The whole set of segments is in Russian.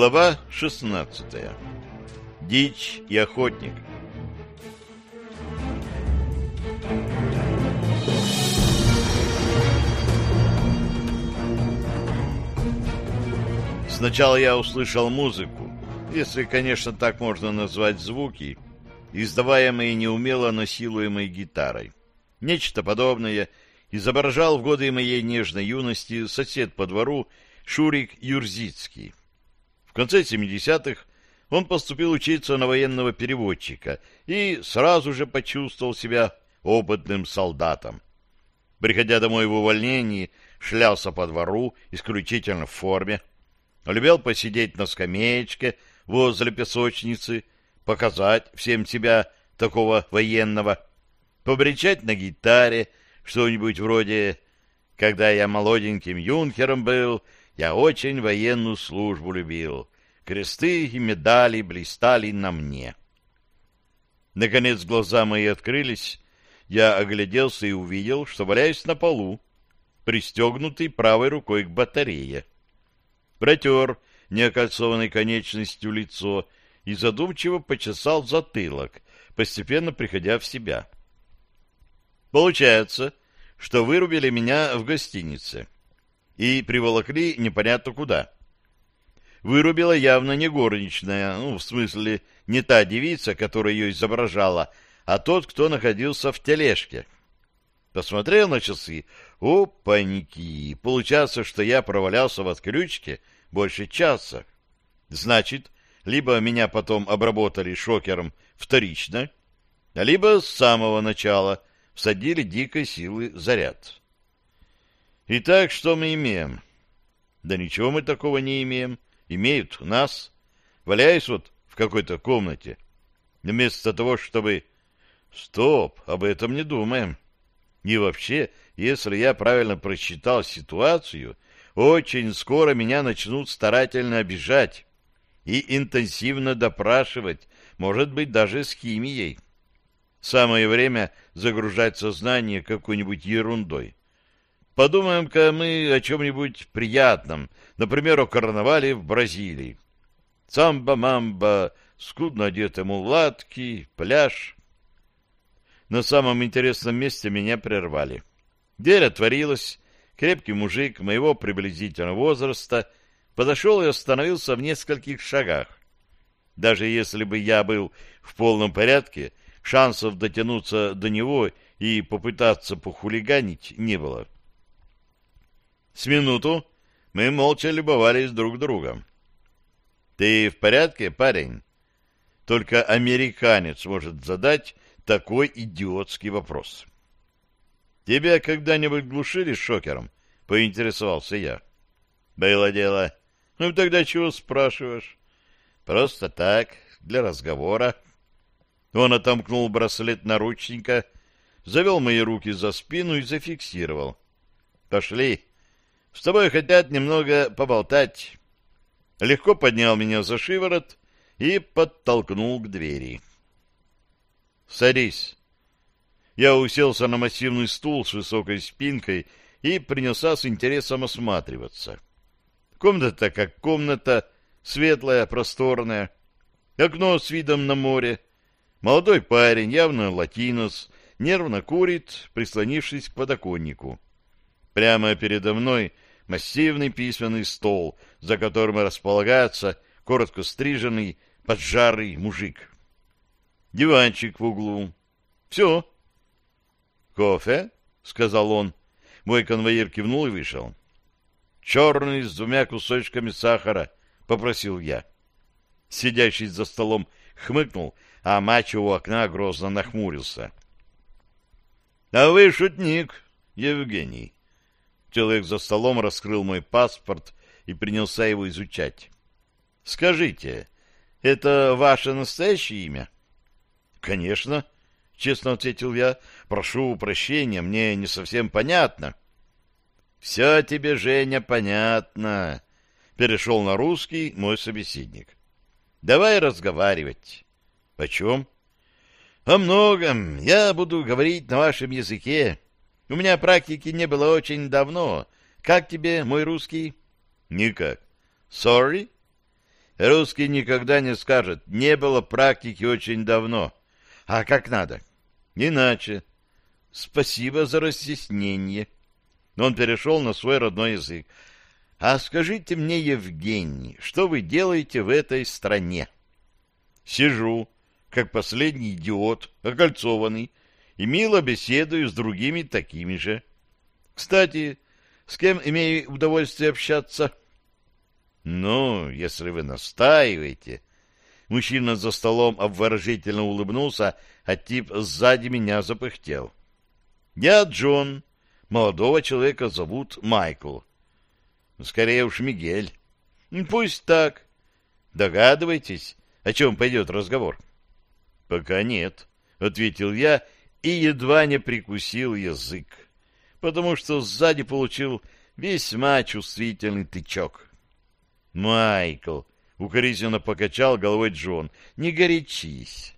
Глава 16. Дичь и охотник. Сначала я услышал музыку, если, конечно, так можно назвать звуки, издаваемые неумело насилуемой гитарой. Нечто подобное изображал в годы моей нежной юности сосед по двору Шурик Юрзицкий. В конце 70-х он поступил учиться на военного переводчика и сразу же почувствовал себя опытным солдатом. Приходя домой в увольнении, шлялся по двору исключительно в форме, любил посидеть на скамеечке возле песочницы, показать всем себя такого военного, побречать на гитаре что-нибудь вроде «Когда я молоденьким юнкером был, я очень военную службу любил. Кресты и медали блистали на мне». Наконец глаза мои открылись, я огляделся и увидел, что валяюсь на полу, пристегнутый правой рукой к батарее. Протер неокольцованной конечностью лицо и задумчиво почесал затылок, постепенно приходя в себя. Получается, что вырубили меня в гостинице и приволокли непонятно куда. Вырубила явно не горничная, ну, в смысле, не та девица, которая ее изображала, а тот, кто находился в тележке. Посмотрел на часы. Опаньки! Получается, что я провалялся в отключке больше часа. Значит, либо меня потом обработали шокером вторично, либо с самого начала всадили дикой силы заряд. Итак, что мы имеем? Да ничего мы такого не имеем. Имеют нас. Валяюсь вот в какой-то комнате. Вместо того, чтобы... Стоп, об этом не думаем. И вообще, если я правильно просчитал ситуацию, очень скоро меня начнут старательно обижать и интенсивно допрашивать, может быть, даже с химией. Самое время загружать сознание какой-нибудь ерундой. Подумаем-ка мы о чем-нибудь приятном, например, о карнавале в Бразилии. Самба-мамба, скудно одеты мулатки, пляж. На самом интересном месте меня прервали. Дверь отворилась, крепкий мужик моего приблизительного возраста подошел и остановился в нескольких шагах. Даже если бы я был в полном порядке, шансов дотянуться до него и попытаться похулиганить не было. С минуту мы молча любовались друг другом. «Ты в порядке, парень?» Только американец может задать такой идиотский вопрос. «Тебя когда-нибудь глушили шокером?» — поинтересовался я. «Было дело. Ну, тогда чего спрашиваешь?» «Просто так, для разговора». Он отомкнул браслет наручника, завел мои руки за спину и зафиксировал. «Пошли. С тобой хотят немного поболтать». Легко поднял меня за шиворот и подтолкнул к двери. «Садись». Я уселся на массивный стул с высокой спинкой и принялся с интересом осматриваться. Комната как комната, светлая, просторная, окно с видом на море, Молодой парень, явно латинос, нервно курит, прислонившись к подоконнику. Прямо передо мной массивный письменный стол, за которым располагается коротко стриженный, поджарый мужик. Диванчик в углу. Все. «Кофе?» — сказал он. Мой конвоир кивнул и вышел. «Черный с двумя кусочками сахара», — попросил я. Сидящий за столом хмыкнул — а мачо у окна грозно нахмурился. — А вы шутник, Евгений. Человек за столом раскрыл мой паспорт и принялся его изучать. — Скажите, это ваше настоящее имя? — Конечно, — честно ответил я. — Прошу прощения, мне не совсем понятно. — Все тебе, Женя, понятно, — перешел на русский мой собеседник. — Давай разговаривать. — О чем? — О многом. Я буду говорить на вашем языке. У меня практики не было очень давно. Как тебе, мой русский? — Никак. — Sorry? Русский никогда не скажет, не было практики очень давно. А как надо? Иначе. Спасибо за разъяснение. Он перешел на свой родной язык. А скажите мне, Евгений, что вы делаете в этой стране? Сижу, как последний идиот, окольцованный, и мило беседую с другими такими же. Кстати, с кем имею удовольствие общаться? Ну, если вы настаиваете... Мужчина за столом обворожительно улыбнулся, а тип сзади меня запыхтел. Я Джон. Молодого человека зовут Майкл. Скорее уж Мигель. Пусть так. Догадываетесь, о чем пойдет разговор? Пока нет, ответил я и едва не прикусил язык, потому что сзади получил весьма чувствительный тычок. Майкл, укоризненно покачал головой Джон, не горячись.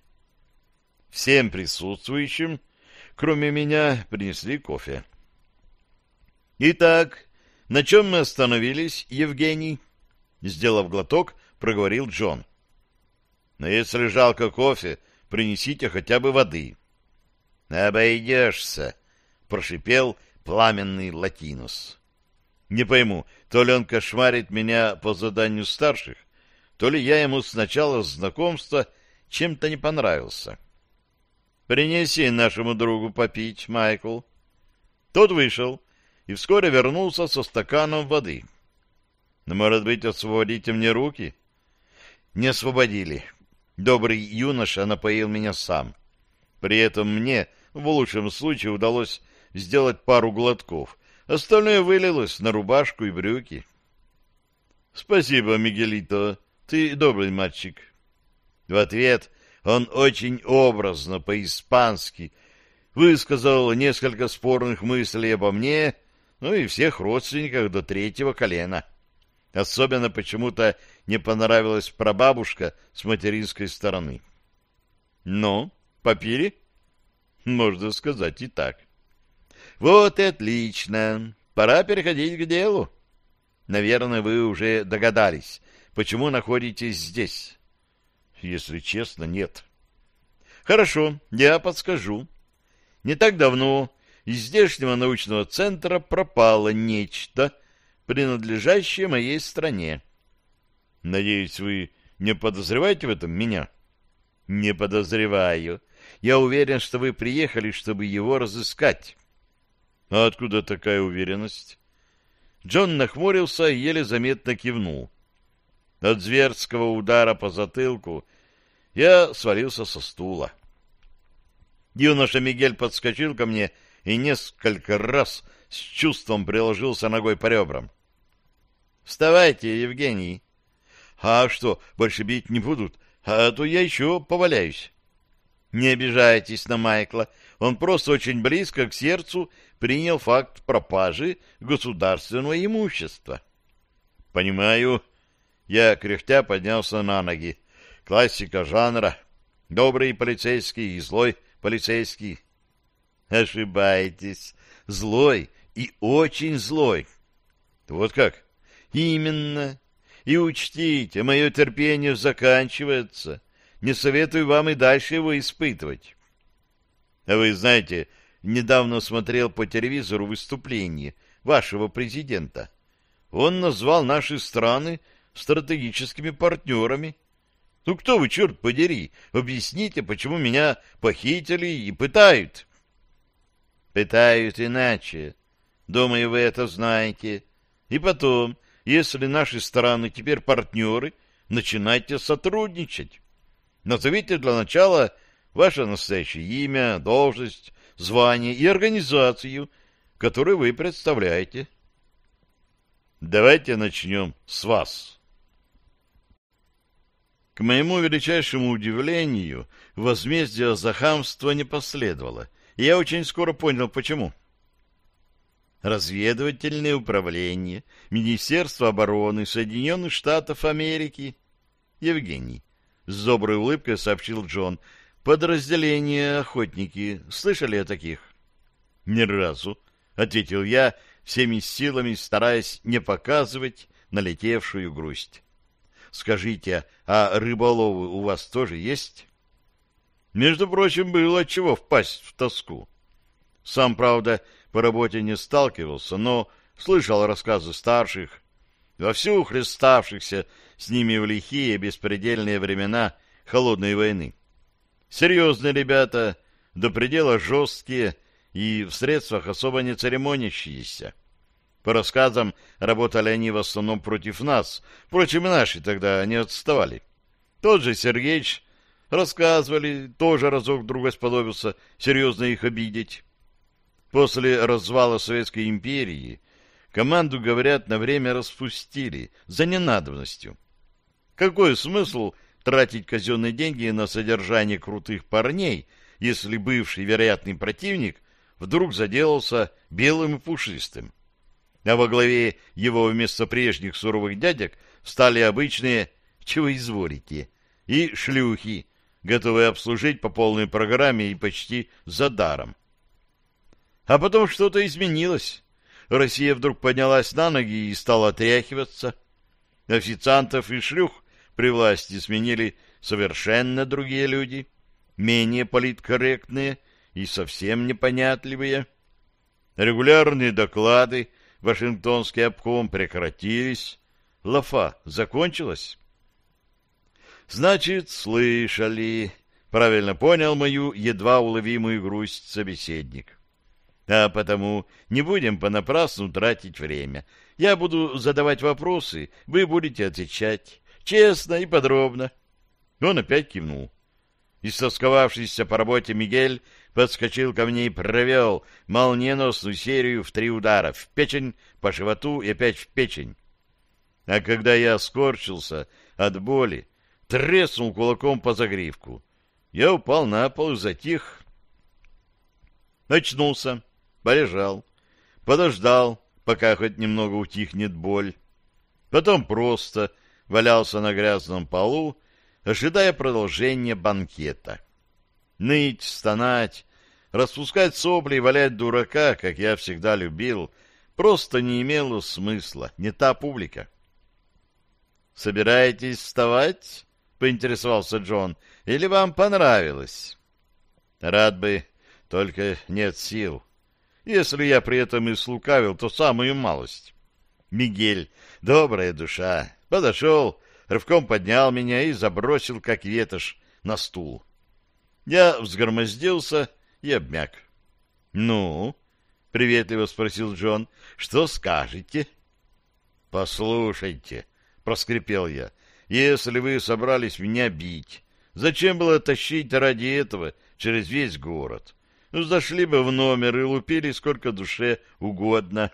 Всем присутствующим, кроме меня, принесли кофе. Итак, на чем мы остановились, Евгений? Сделав глоток, проговорил Джон. Но если жалко кофе, принесите хотя бы воды. Обойдешься, прошипел пламенный латинус. Не пойму, то ли он кошмарит меня по заданию старших, то ли я ему с начала знакомства чем-то не понравился. Принеси нашему другу попить, Майкл. Тот вышел, и вскоре вернулся со стаканом воды. Но, может быть, освободите мне руки? Не освободили. Добрый юноша напоил меня сам. При этом мне, в лучшем случае, удалось сделать пару глотков. Остальное вылилось на рубашку и брюки. Спасибо, Мигелито. Ты добрый мальчик. В ответ он очень образно, по-испански, высказал несколько спорных мыслей обо мне ну и всех родственниках до третьего колена. Особенно почему-то не понравилась прабабушка с материнской стороны. Ну, попили? Можно сказать и так. Вот и отлично. Пора переходить к делу. Наверное, вы уже догадались, почему находитесь здесь. Если честно, нет. Хорошо, я подскажу. Не так давно из здешнего научного центра пропало нечто, принадлежащее моей стране. Надеюсь, вы не подозреваете в этом меня? Не подозреваю. Я уверен, что вы приехали, чтобы его разыскать. А откуда такая уверенность? Джон нахмурился и еле заметно кивнул. От зверского удара по затылку я свалился со стула. Юноша Мигель подскочил ко мне и несколько раз с чувством приложился ногой по ребрам. «Вставайте, Евгений!» «А что, больше бить не будут? А то я еще поваляюсь». «Не обижайтесь на Майкла. Он просто очень близко к сердцу принял факт пропажи государственного имущества». «Понимаю». Я, кряхтя, поднялся на ноги. Классика жанра. Добрый полицейский и злой полицейский. Ошибаетесь. Злой и очень злой. Вот как? Именно. И учтите, мое терпение заканчивается. Не советую вам и дальше его испытывать. Вы знаете, недавно смотрел по телевизору выступление вашего президента. Он назвал наши страны стратегическими партнерами. Ну кто вы, черт подери, объясните, почему меня похитили и пытают? Пытают иначе. Думаю, вы это знаете. И потом, если наши страны теперь партнеры, начинайте сотрудничать. Назовите для начала ваше настоящее имя, должность, звание и организацию, которую вы представляете. Давайте начнем с вас. К моему величайшему удивлению, возмездия за хамство не последовало, и я очень скоро понял, почему. Разведывательное управление, Министерство обороны Соединенных Штатов Америки. Евгений, с доброй улыбкой сообщил Джон, подразделение охотники. Слышали о таких? Ни разу, ответил я, всеми силами стараясь не показывать налетевшую грусть. скажите, а рыболовы у вас тоже есть? Между прочим, было чего впасть в тоску. Сам, правда, по работе не сталкивался, но слышал рассказы старших, вовсю хлеставшихся с ними в лихие беспредельные времена холодной войны. Серьезные ребята, до предела жесткие и в средствах особо не церемонящиеся. По рассказам, работали они в основном против нас, впрочем, и наши тогда не отставали. Тот же Сергеич рассказывали, тоже разок друга сподобился серьезно их обидеть. После развала Советской империи команду, говорят, на время распустили за ненадобностью. Какой смысл тратить казенные деньги на содержание крутых парней, если бывший вероятный противник вдруг заделался белым и пушистым? А во главе его вместо прежних суровых дядек стали обычные «чего изволите» и шлюхи, готовые обслужить по полной программе и почти за даром. А потом что-то изменилось. Россия вдруг поднялась на ноги и стала отряхиваться. Официантов и шлюх при власти сменили совершенно другие люди, менее политкорректные и совсем непонятливые. Регулярные доклады Вашингтонский обком прекратились. Лафа закончилась. Значит, слышали. Правильно понял мою едва уловимую грусть собеседник. А потому не будем понапрасну тратить время. Я буду задавать вопросы, вы будете отвечать. Честно и подробно. Он опять кивнул. Истосковавшийся по работе Мигель подскочил ко мне и провел молниеносную серию в три удара в печень, по животу и опять в печень. А когда я скорчился от боли, треснул кулаком по загривку. Я упал на пол и затих. Очнулся полежал, подождал, пока хоть немного утихнет боль. Потом просто валялся на грязном полу, ожидая продолжения банкета. Ныть, стонать, распускать сопли и валять дурака, как я всегда любил, просто не имело смысла, не та публика. «Собираетесь вставать?» — поинтересовался Джон. «Или вам понравилось?» «Рад бы, только нет сил», если я при этом и слукавил, то самую малость. Мигель, добрая душа, подошел, рывком поднял меня и забросил, как ветошь, на стул. Я взгромоздился и обмяк. — Ну? — приветливо спросил Джон. — Что скажете? — Послушайте, — проскрипел я, — если вы собрались меня бить, зачем было тащить ради этого через весь город? — ну, зашли бы в номер и лупили сколько душе угодно.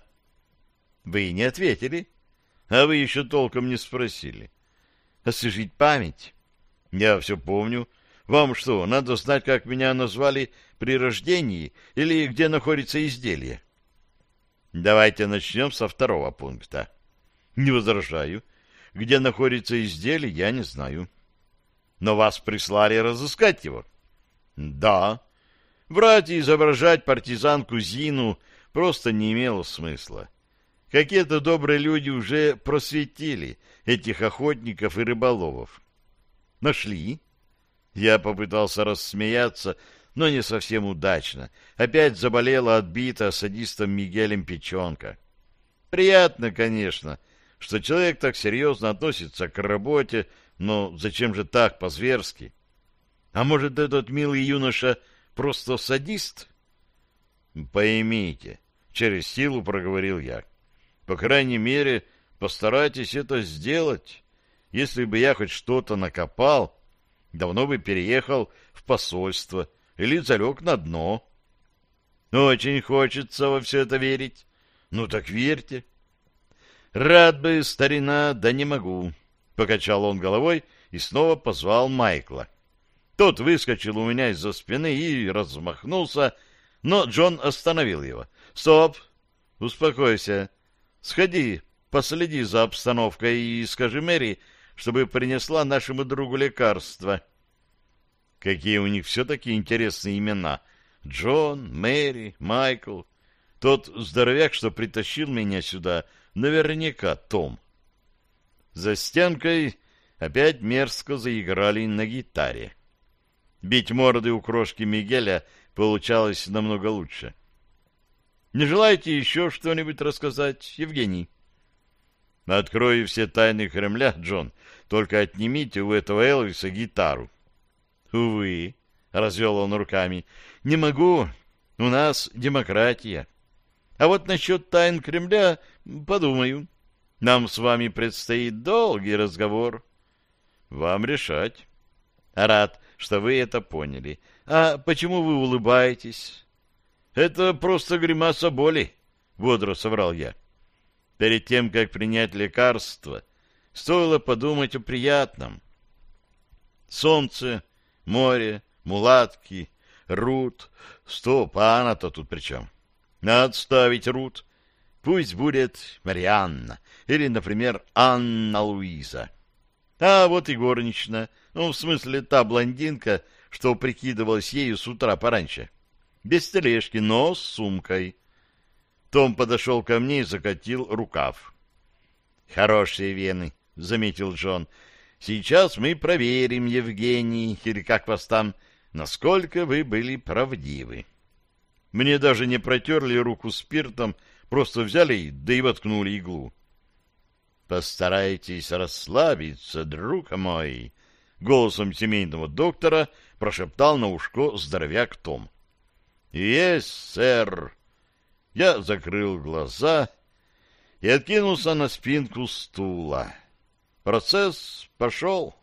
Вы не ответили, а вы еще толком не спросили. Освежить память? Я все помню. Вам что, надо знать, как меня назвали при рождении или где находится изделие? Давайте начнем со второго пункта. Не возражаю. Где находится изделие, я не знаю. Но вас прислали разыскать его? Да. Врать и изображать партизанку Зину просто не имело смысла. Какие-то добрые люди уже просветили этих охотников и рыболовов. Нашли. Я попытался рассмеяться, но не совсем удачно. Опять заболела отбита садистом Мигелем печенка. Приятно, конечно, что человек так серьезно относится к работе, но зачем же так по-зверски? А может, этот милый юноша просто садист? Поймите, через силу проговорил я. По крайней мере, постарайтесь это сделать. Если бы я хоть что-то накопал, давно бы переехал в посольство или залег на дно. Очень хочется во все это верить. Ну так верьте. Рад бы, старина, да не могу. Покачал он головой и снова позвал Майкла. Тот выскочил у меня из-за спины и размахнулся, но Джон остановил его. «Стоп! Успокойся. Сходи, последи за обстановкой и скажи Мэри, чтобы принесла нашему другу лекарства». Какие у них все-таки интересные имена. Джон, Мэри, Майкл. Тот здоровяк, что притащил меня сюда, наверняка Том. За стенкой опять мерзко заиграли на гитаре. Бить морды у крошки Мигеля получалось намного лучше. Не желаете еще что-нибудь рассказать, Евгений? Открою все тайны Кремля, Джон, только отнимите у этого Элвиса гитару. Увы, — развел он руками, — не могу, у нас демократия. А вот насчет тайн Кремля подумаю. Нам с вами предстоит долгий разговор. Вам решать. Рад, что вы это поняли. А почему вы улыбаетесь? Это просто гримаса боли, бодро соврал я. Перед тем, как принять лекарство, стоило подумать о приятном. Солнце, море, мулатки, Рут. Стоп, а она-то тут при чем? Надо ставить Рут. Пусть будет Марианна или, например, Анна Луиза. А вот и горничная, ну, в смысле, та блондинка, что прикидывалась ею с утра пораньше. Без тележки, но с сумкой. Том подошел ко мне и закатил рукав. «Хорошие вены», — заметил Джон. «Сейчас мы проверим, Евгений, или как вас там, насколько вы были правдивы». Мне даже не протерли руку спиртом, просто взяли да и воткнули иглу. «Постарайтесь расслабиться, друг мой», — голосом семейного доктора прошептал на ушко здоровяк Том. «Есть, сэр!» Я закрыл глаза и откинулся на спинку стула. Процесс пошел.